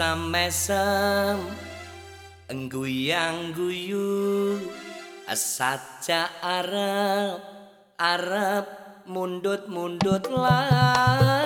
mesam-mesam engguyang guyu saja arep arep mundut-mundut lah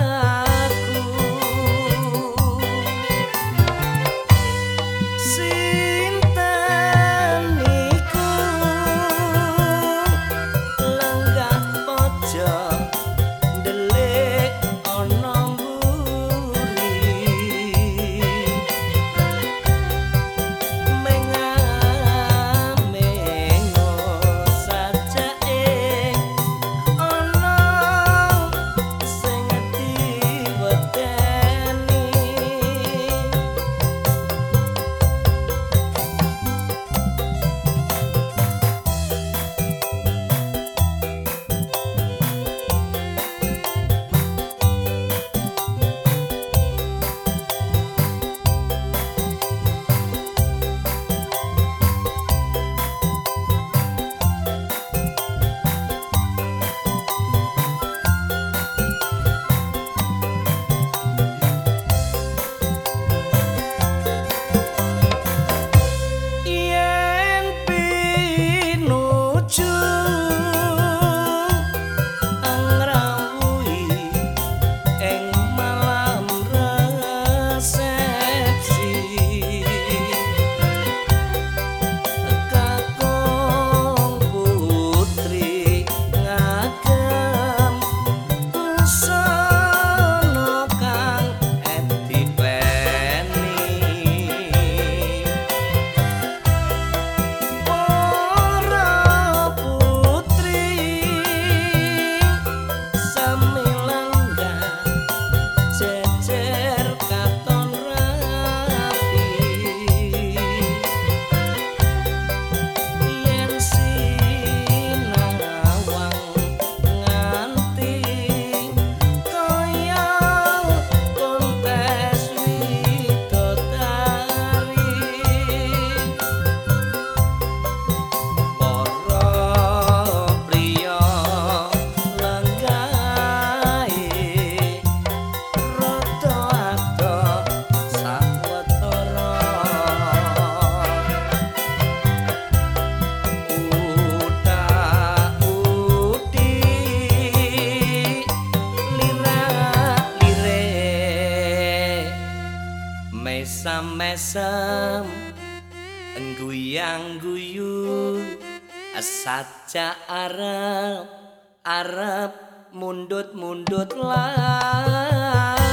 mesam-mesam engguyang guyu saja arep arep mundut-mundut lah